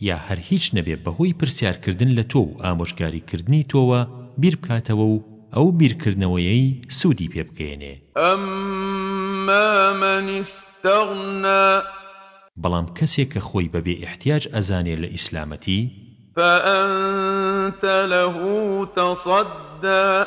یا هەر هیچ نەبێ بەهۆی پرسیارکردن لە تۆ و ئامۆژگاریکردنی تۆوە بیربکاتەوە و ئەو بیرکردنەوەیەی سوودی پێ بگەیەنێ. اما من استغنا. بەڵام کەسێ کە خۆی بە بێ ئیحتیاج ئەزانێ لە ئیسلامەتی. فانت له تصدا.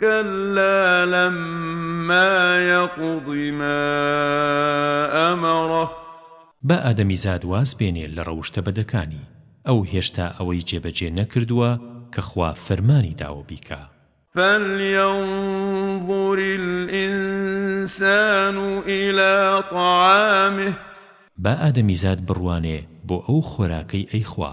کەللا لەمما یەقض ما ئەمەرە. با ئادەمیزاد واز بێنێ لە ڕەوشتە بەدەکانی، ئەو هێشتا ئەوەی جێبەجێ نەکردووە کە خوا فەرمانی داوە بیکا. فلیەنظوڕ الانسان الی طعامه. با ئادەمیزاد بڕوانێ بۆ ئەو خۆراکەی ئەیخوا.